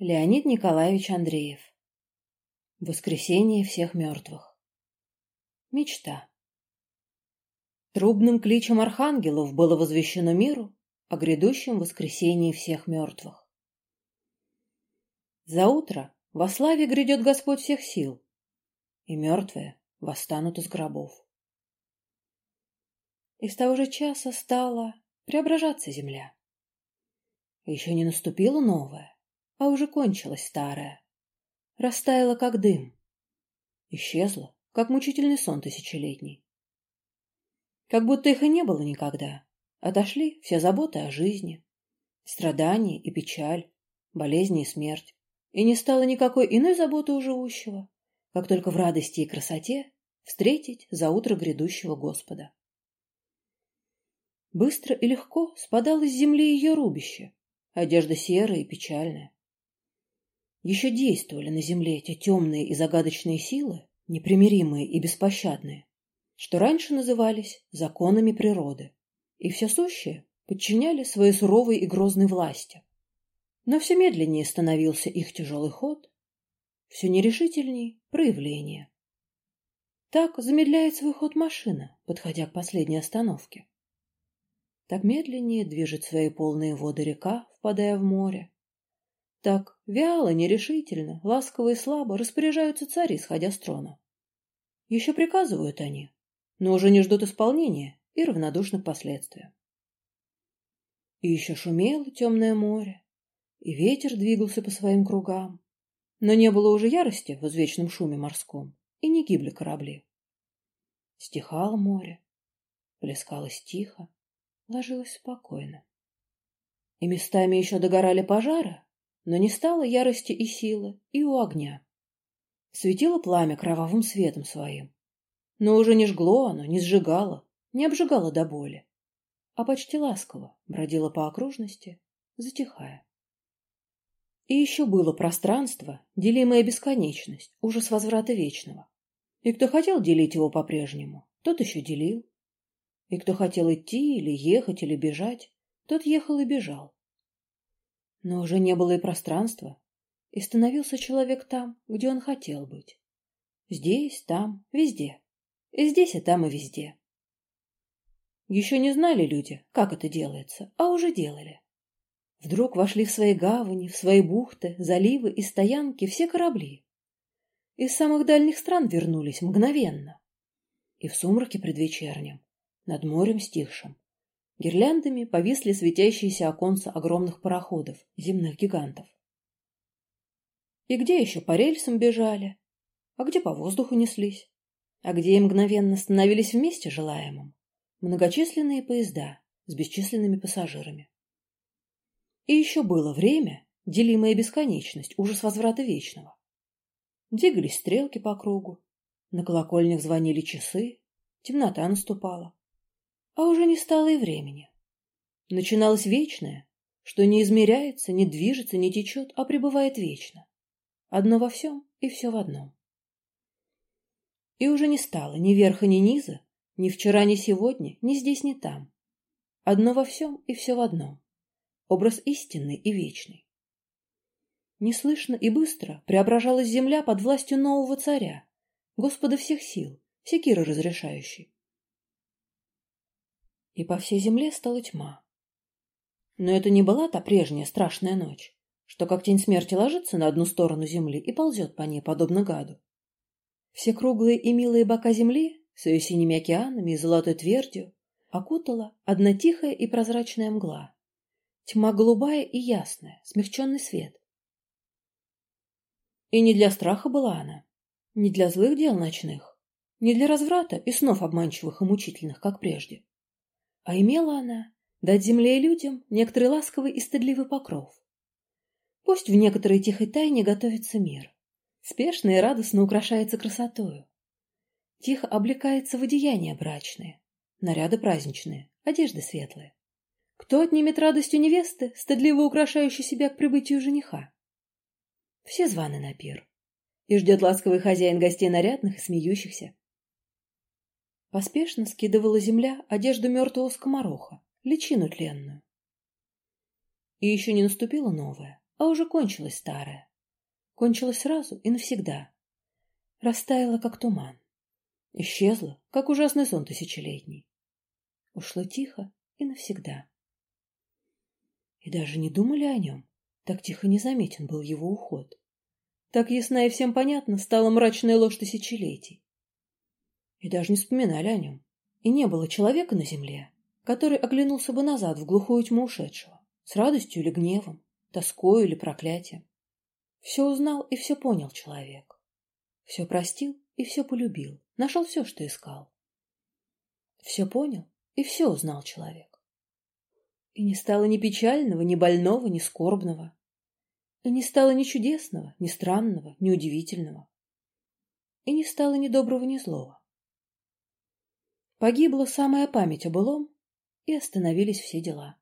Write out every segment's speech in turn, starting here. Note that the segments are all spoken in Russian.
Леонид Николаевич Андреев. Воскресение всех мертвых. Мечта. Трубным кличем архангелов было возвещено миру о грядущем воскресении всех мертвых. За утро во славе грядет Господь всех сил, и мертвые восстанут из гробов. И с того же часа стала преображаться земля. Еще не наступила новая, а уже кончилась старая. Растаяла, как дым. Исчезла, как мучительный сон тысячелетний. Как будто их и не было никогда. Отошли все заботы о жизни, страдания и печаль, болезни и смерть. И не стало никакой иной заботы у живущего, как только в радости и красоте встретить за утро грядущего Господа. Быстро и легко спадало с земли ее рубище, одежда серая и печальная. Еще действовали на земле эти темные и загадочные силы, непримиримые и беспощадные, что раньше назывались законами природы, и все сущее подчиняли своей суровой и грозной власти. Но все медленнее становился их тяжелый ход, все нерешительней проявление. Так замедляет свой ход машина, подходя к последней остановке. Так медленнее движет свои полные воды река, впадая в море, так вяло, нерешительно, ласково и слабо распоряжаются цари, сходя с трона. Еще приказывают они, но уже не ждут исполнения и равнодушны к последствиям. И еще шумело темное море, и ветер двигался по своим кругам, но не было уже ярости в извечном шуме морском, и не гибли корабли. Стихало море, плескалось тихо, ложилось спокойно. И местами еще догорали пожары, но не стало ярости и силы и у огня. Светило пламя кровавым светом своим, но уже не жгло оно, не сжигало, не обжигало до боли, а почти ласково бродило по окружности, затихая. И еще было пространство, делимая бесконечность, ужас возврата вечного. И кто хотел делить его по-прежнему, тот еще делил. И кто хотел идти или ехать или бежать, тот ехал и бежал. Но уже не было и пространства, и становился человек там, где он хотел быть. Здесь, там, везде. И здесь, и там, и везде. Еще не знали люди, как это делается, а уже делали. Вдруг вошли в свои гавани, в свои бухты, заливы и стоянки все корабли. Из самых дальних стран вернулись мгновенно. И в сумраке предвечернем, над морем стихшим, Гирляндами повисли светящиеся оконца огромных пароходов, земных гигантов. И где еще по рельсам бежали, а где по воздуху неслись, а где и мгновенно становились вместе желаемым многочисленные поезда с бесчисленными пассажирами. И еще было время, делимая бесконечность, ужас возврата вечного. Двигались стрелки по кругу, на колокольнях звонили часы, темнота наступала а уже не стало и времени. Начиналось вечное, что не измеряется, не движется, не течет, а пребывает вечно. Одно во всем и все в одном. И уже не стало ни верха, ни низа, ни вчера, ни сегодня, ни здесь, ни там. Одно во всем и все в одном. Образ истинный и вечный. Неслышно и быстро преображалась земля под властью нового царя, Господа всех сил, секиры разрешающий и по всей земле стала тьма. Но это не была та прежняя страшная ночь, что как тень смерти ложится на одну сторону земли и ползет по ней, подобно гаду. Все круглые и милые бока земли с ее синими океанами и золотой твердью окутала одна тихая и прозрачная мгла. Тьма голубая и ясная, смягченный свет. И не для страха была она, не для злых дел ночных, не для разврата и снов обманчивых и мучительных, как прежде. А имела она дать земле и людям некоторый ласковый и стыдливый покров. Пусть в некоторой тихой тайне готовится мир, спешно и радостно украшается красотою. Тихо облекается в одеяния брачные, наряды праздничные, одежды светлые. Кто отнимет радостью невесты, стыдливо украшающей себя к прибытию жениха? Все званы на пир, и ждет ласковый хозяин гостей нарядных и смеющихся. Поспешно скидывала земля одежду мертвого скомороха, личину тленную. И еще не наступила новая, а уже кончилось старое. Кончилось сразу и навсегда. Растаяло, как туман. Исчезло, как ужасный сон тысячелетний. Ушло тихо и навсегда. И даже не думали о нем. Так тихо незаметен был его уход. Так ясна и всем понятна стала мрачная ложь тысячелетий. И даже не вспоминали о нем. И не было человека на земле, который оглянулся бы назад в глухую тьму ушедшего, с радостью или гневом, тоскою или проклятием. Все узнал и все понял человек. Все простил и все полюбил, нашел все, что искал. Все понял и все узнал человек. И не стало ни печального, ни больного, ни скорбного. И не стало ни чудесного, ни странного, ни удивительного. И не стало ни доброго, ни злого. Погибла самая память о былом, и остановились все дела.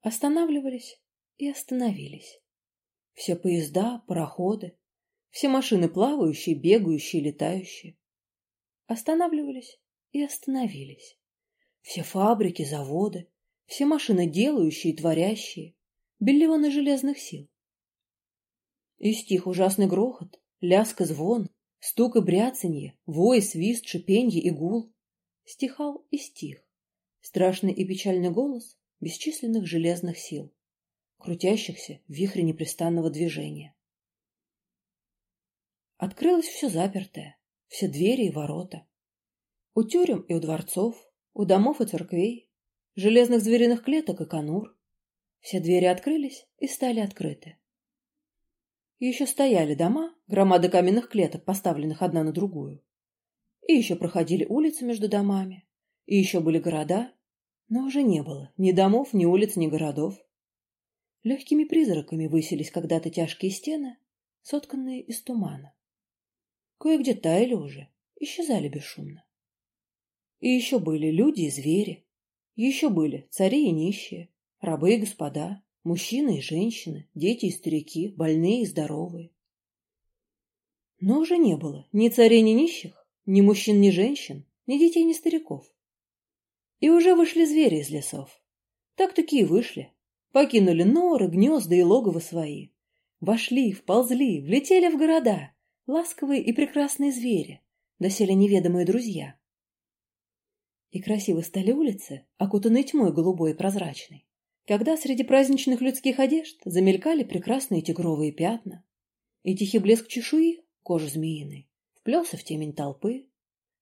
Останавливались и остановились. Все поезда, пароходы, все машины плавающие, бегающие, летающие. Останавливались и остановились. Все фабрики, заводы, все машины делающие и творящие, биллионы железных сил. И стих ужасный грохот, ляск и звон, стук и бряцанье, вой, свист, шипенье и гул. Стихал и стих. Страшный и печальный голос бесчисленных железных сил, крутящихся в вихре непрестанного движения. Открылось все запертое, все двери и ворота. У тюрем и у дворцов, у домов и церквей, железных звериных клеток и конур. Все двери открылись и стали открыты. Еще стояли дома, громады каменных клеток, поставленных одна на другую. И еще проходили улицы между домами. И еще были города, но уже не было ни домов, ни улиц, ни городов. Легкими призраками высились когда-то тяжкие стены, сотканные из тумана. Кое-где таяли уже, исчезали бесшумно. И еще были люди и звери. Еще были цари и нищие, рабы и господа, мужчины и женщины, дети и старики, больные и здоровые. Но уже не было ни царей, ни нищих, ни мужчин, ни женщин, ни детей, ни стариков. И уже вышли звери из лесов. Так-таки и вышли. Покинули норы, гнезда и логово свои. Вошли, вползли, влетели в города. Ласковые и прекрасные звери, доселе неведомые друзья. И красиво стали улицы, окутанные тьмой голубой и прозрачной, когда среди праздничных людских одежд замелькали прекрасные тигровые пятна, и тихий блеск чешуи, кожи змеиной, вплелся в темень толпы,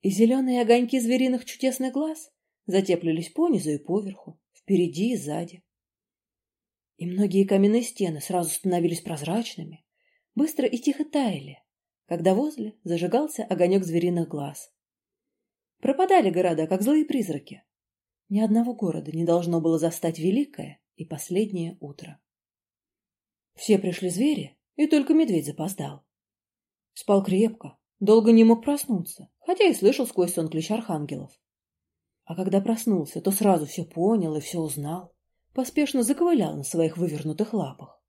и зеленые огоньки звериных чудесных глаз затеплились понизу и поверху, впереди и сзади. И многие каменные стены сразу становились прозрачными, быстро и тихо таяли, когда возле зажигался огонек звериных глаз, Пропадали города, как злые призраки. Ни одного города не должно было застать великое и последнее утро. Все пришли звери, и только медведь запоздал. Спал крепко, долго не мог проснуться, хотя и слышал сквозь сон ключ архангелов. А когда проснулся, то сразу все понял и все узнал, поспешно заковылял на своих вывернутых лапах.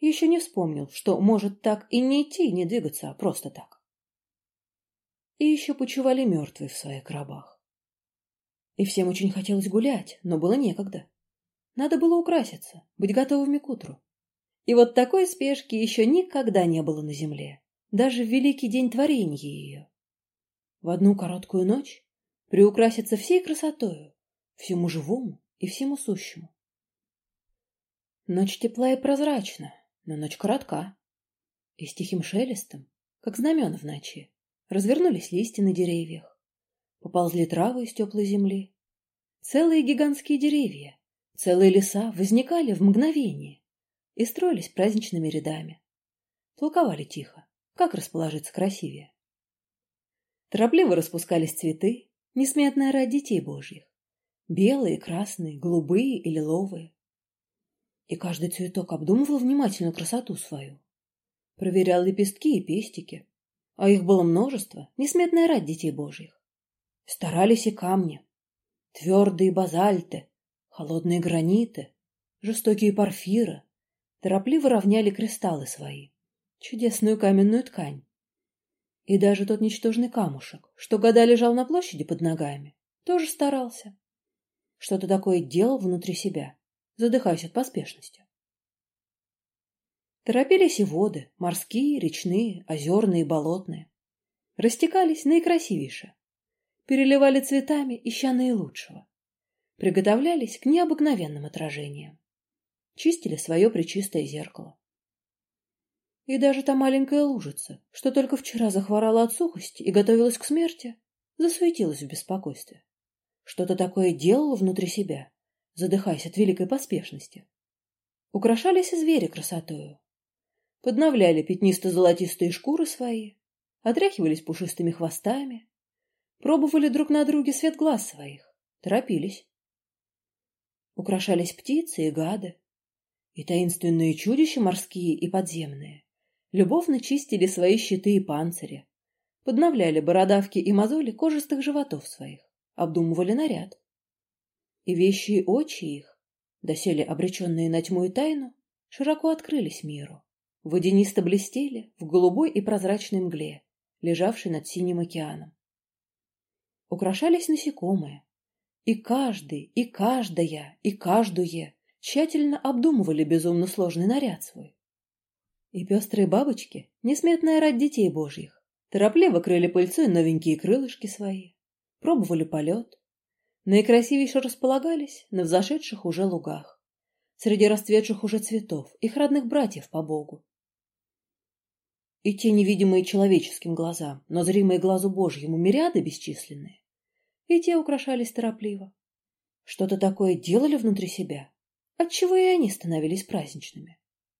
Еще не вспомнил, что может так и не идти, и не двигаться, а просто так и еще почували мертвые в своих гробах. И всем очень хотелось гулять, но было некогда. Надо было украситься, быть готовыми к утру. И вот такой спешки еще никогда не было на земле, даже в великий день творения ее. В одну короткую ночь приукраситься всей красотою, всему живому и всему сущему. Ночь тепла и прозрачна, но ночь коротка. И с тихим шелестом, как знамена в ночи, Развернулись листья на деревьях. Поползли травы из теплой земли. Целые гигантские деревья, целые леса возникали в мгновение и строились праздничными рядами. Толковали тихо, как расположиться красивее. Торопливо распускались цветы, несметная рать детей божьих. Белые, красные, голубые и лиловые. И каждый цветок обдумывал внимательно красоту свою. Проверял лепестки и пестики, а их было множество, несметная рать детей божьих. Старались и камни, твердые базальты, холодные граниты, жестокие порфиры, торопливо равняли кристаллы свои, чудесную каменную ткань. И даже тот ничтожный камушек, что года лежал на площади под ногами, тоже старался. Что-то такое делал внутри себя, задыхаясь от поспешности. Торопились и воды, морские, речные, озерные, болотные. Растекались наикрасивейше. Переливали цветами, ища наилучшего. Приготовлялись к необыкновенным отражениям. Чистили свое причистое зеркало. И даже та маленькая лужица, что только вчера захворала от сухости и готовилась к смерти, засуетилась в беспокойстве. Что-то такое делала внутри себя, задыхаясь от великой поспешности. Украшались и звери красотою. Подновляли пятнисто-золотистые шкуры свои, отряхивались пушистыми хвостами, пробовали друг на друге свет глаз своих, торопились. Украшались птицы и гады, и таинственные чудища морские и подземные, любовно чистили свои щиты и панцири, подновляли бородавки и мозоли кожистых животов своих, обдумывали наряд. И вещи очи их, доселе обреченные на тьму и тайну, широко открылись миру, водянисто блестели в голубой и прозрачной мгле, лежавшей над синим океаном. Украшались насекомые, и каждый, и каждая, и каждое тщательно обдумывали безумно сложный наряд свой. И пестрые бабочки, несметная рать детей божьих, торопливо крыли пыльцой новенькие крылышки свои, пробовали полет, наикрасивейше располагались на взошедших уже лугах, среди расцветших уже цветов, их родных братьев по Богу. И те невидимые человеческим глазам, но зримые глазу Божьему мириады бесчисленные, и те украшались торопливо. Что-то такое делали внутри себя, отчего и они становились праздничными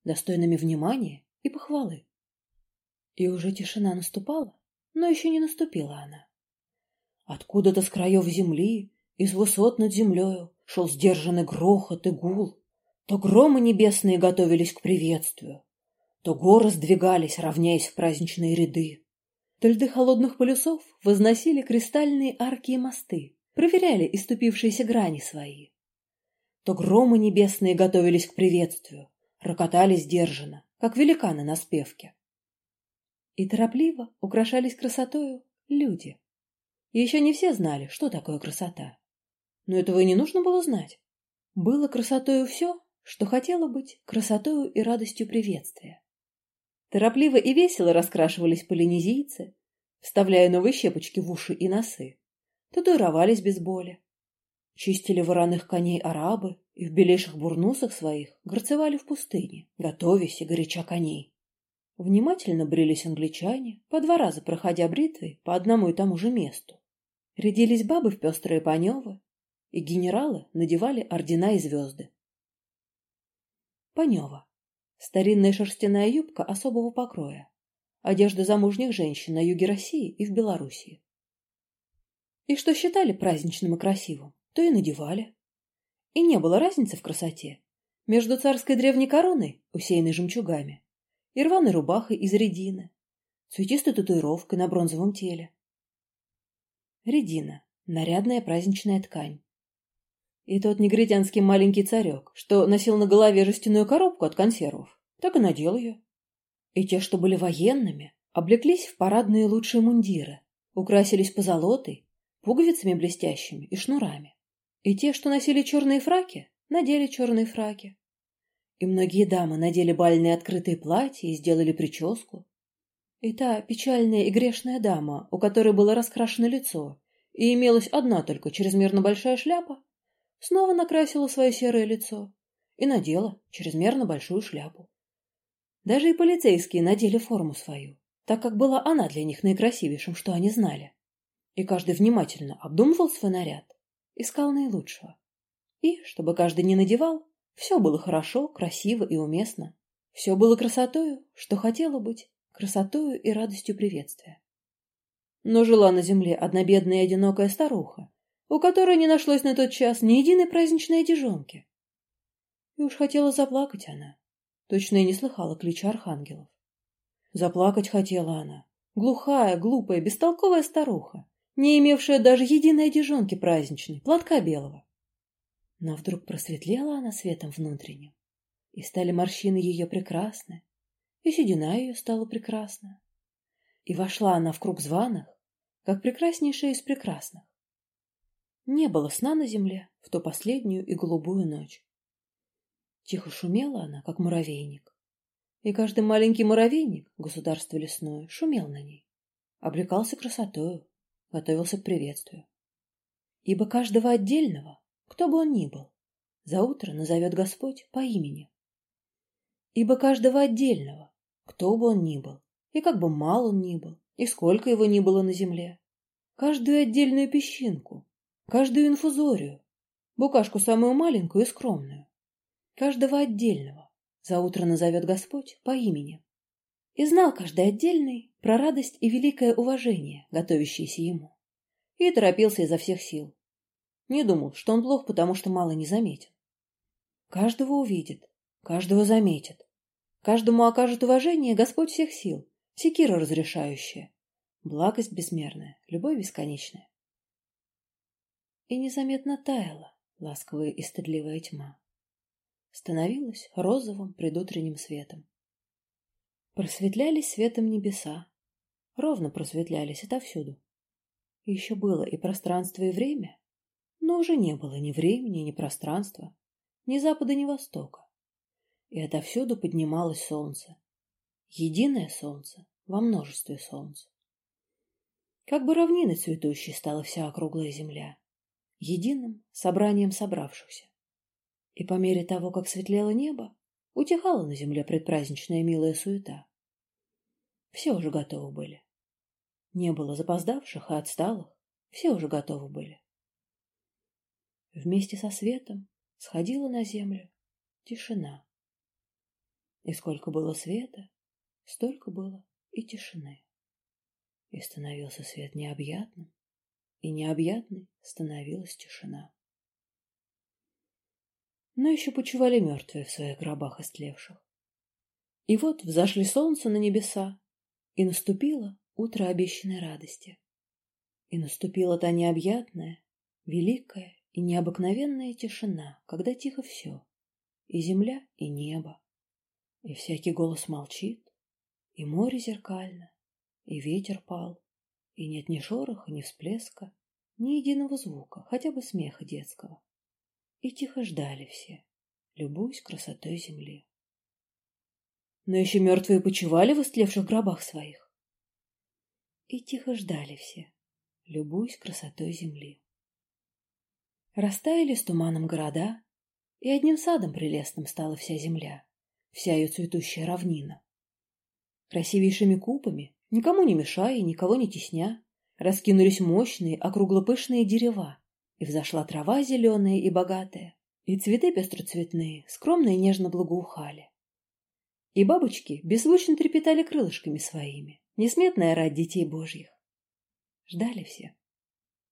достойными внимания и похвалы. И уже тишина наступала, но еще не наступила она. Откуда-то с краев земли, из высот над землею, шел сдержанный грохот и гул. То громы небесные готовились к приветствию, то горы сдвигались, равняясь в праздничные ряды. То льды холодных полюсов возносили кристальные арки и мосты, проверяли иступившиеся грани свои. То громы небесные готовились к приветствию, рокотали сдержанно, как великаны на спевке. И торопливо украшались красотою люди. Еще не все знали, что такое красота. Но этого и не нужно было знать. Было красотою все, что хотело быть красотою и радостью приветствия. Торопливо и весело раскрашивались полинезийцы, вставляя новые щепочки в уши и носы, татуировались без боли, чистили вороных коней арабы и в белейших бурнусах своих горцевали в пустыне, готовясь и горяча коней. Внимательно брились англичане, по два раза проходя бритвой по одному и тому же месту. Рядились бабы в пестрые паневы, и генералы надевали ордена и звезды. Панева. Старинная шерстяная юбка особого покроя. Одежда замужних женщин на юге России и в Белоруссии. И что считали праздничным и красивым, то и надевали. И не было разницы в красоте между царской древней короной, усеянной жемчугами, и рваной рубахой из редины, цветистой татуировкой на бронзовом теле. Редина — нарядная праздничная ткань. И тот негритянский маленький царек, что носил на голове жестяную коробку от консервов, так и надел ее. И те, что были военными, облеклись в парадные лучшие мундиры, украсились позолотой, пуговицами блестящими и шнурами. И те, что носили черные фраки, надели черные фраки. И многие дамы надели бальные открытые платья и сделали прическу. И та печальная и грешная дама, у которой было раскрашено лицо, и имелась одна только чрезмерно большая шляпа, снова накрасила свое серое лицо и надела чрезмерно большую шляпу. Даже и полицейские надели форму свою, так как была она для них наикрасивейшим, что они знали. И каждый внимательно обдумывал свой наряд искал наилучшего. И, чтобы каждый не надевал, все было хорошо, красиво и уместно. Все было красотою, что хотело быть, красотою и радостью приветствия. Но жила на земле одна бедная и одинокая старуха, у которой не нашлось на тот час ни единой праздничной одежонки. И уж хотела заплакать она. Точно и не слыхала ключа архангелов. Заплакать хотела она. Глухая, глупая, бестолковая старуха, не имевшая даже единой одежонки праздничной, платка белого. Но вдруг просветлела она светом внутренним, и стали морщины ее прекрасны, и седина ее стала прекрасна. И вошла она в круг званых, как прекраснейшая из прекрасных. Не было сна на земле в ту последнюю и голубую ночь. Тихо шумела она, как муравейник. И каждый маленький муравейник, государство лесное, шумел на ней. Облекался красотою, готовился к приветствию. Ибо каждого отдельного, кто бы он ни был, за утро назовет Господь по имени. Ибо каждого отдельного, кто бы он ни был, и как бы мал он ни был, и сколько его ни было на земле, каждую отдельную песчинку, каждую инфузорию, букашку самую маленькую и скромную, каждого отдельного за утро назовет Господь по имени. И знал каждый отдельный про радость и великое уважение, готовящееся ему. И торопился изо всех сил. Не думал, что он плох, потому что мало не заметен. Каждого увидит, каждого заметит. Каждому окажет уважение Господь всех сил, секира разрешающая, благость безмерная, любовь бесконечная. И незаметно таяла ласковая и стыдливая тьма. Становилась розовым предутренним светом. Просветлялись светом небеса, ровно просветлялись отовсюду. Еще было и пространство, и время, но уже не было ни времени, ни пространства, ни запада, ни востока. И отовсюду поднималось солнце. Единое солнце во множестве солнца. Как бы равнины цветущей стала вся округлая земля, единым собранием собравшихся. И по мере того, как светлело небо, утихала на земле предпраздничная милая суета. Все уже готовы были. Не было запоздавших и отсталых, все уже готовы были. Вместе со светом сходила на землю тишина. И сколько было света, столько было и тишины. И становился свет необъятным, и необъятной становилась тишина. Но еще почували мертвые в своих гробах истлевших. И вот взошли солнце на небеса, и наступило утро обещанной радости. И наступила та необъятная, великая и необыкновенная тишина, когда тихо все, и земля, и небо, и всякий голос молчит, и море зеркально, и ветер пал, и нет ни шороха, ни всплеска, ни единого звука, хотя бы смеха детского. И тихо ждали все, любуясь красотой земли. Но еще мертвые почивали в истлевших гробах своих. И тихо ждали все, любуясь красотой земли. Растаяли с туманом города, и одним садом прелестным стала вся земля, вся ее цветущая равнина. Красивейшими купами никому не мешая и никого не тесня, раскинулись мощные, округлопышные дерева, и взошла трава зеленая и богатая, и цветы пестроцветные, скромно и нежно благоухали. И бабочки беззвучно трепетали крылышками своими, несметная рать детей божьих. Ждали все.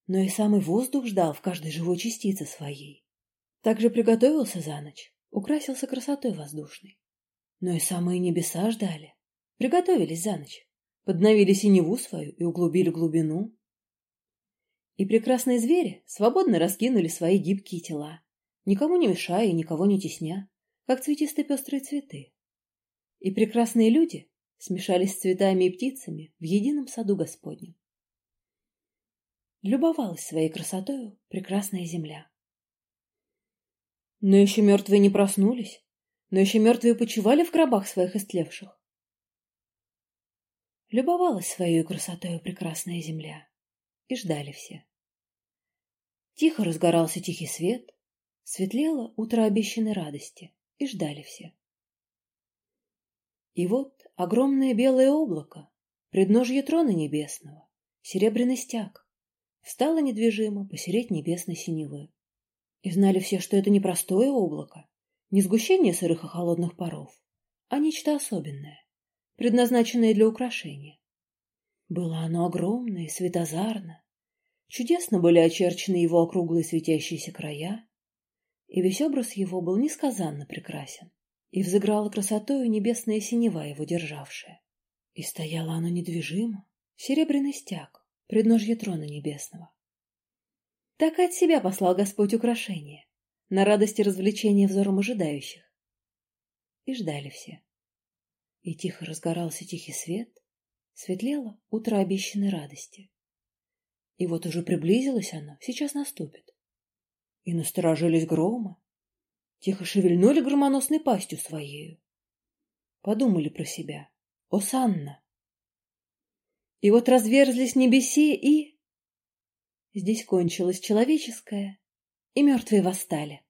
Но и самый воздух ждал в каждой живой частице своей. Также приготовился за ночь, украсился красотой воздушной. Но и самые небеса ждали, приготовились за ночь подновили синеву свою и углубили глубину. И прекрасные звери свободно раскинули свои гибкие тела, никому не мешая и никого не тесня, как цветистые пестрые цветы. И прекрасные люди смешались с цветами и птицами в едином саду Господнем. Любовалась своей красотою прекрасная земля. Но еще мертвые не проснулись, но еще мертвые почивали в гробах своих истлевших. Любовалась своей красотой прекрасная земля. И ждали все. Тихо разгорался тихий свет, светлело утро обещанной радости, и ждали все. И вот огромное белое облако, предножье трона небесного, серебряный стяг, встало недвижимо посереть небесной синевы. И знали все, что это не простое облако, не сгущение сырых и холодных паров, а нечто особенное, предназначенное для украшения. Было оно огромное и светозарно. Чудесно были очерчены его округлые светящиеся края, и весь образ его был несказанно прекрасен, и взыграла красотою небесная синева его державшая. И стояло оно недвижимо, серебряный стяг, предножье трона небесного. Так и от себя послал Господь украшение, на радости развлечения взором ожидающих. И ждали все и тихо разгорался тихий свет, светлело утро обещанной радости. И вот уже приблизилось оно, сейчас наступит. И насторожились громы, тихо шевельнули громоносной пастью своею. Подумали про себя. Осанна. И вот разверзлись небеси, и... Здесь кончилось человеческое, и мертвые восстали.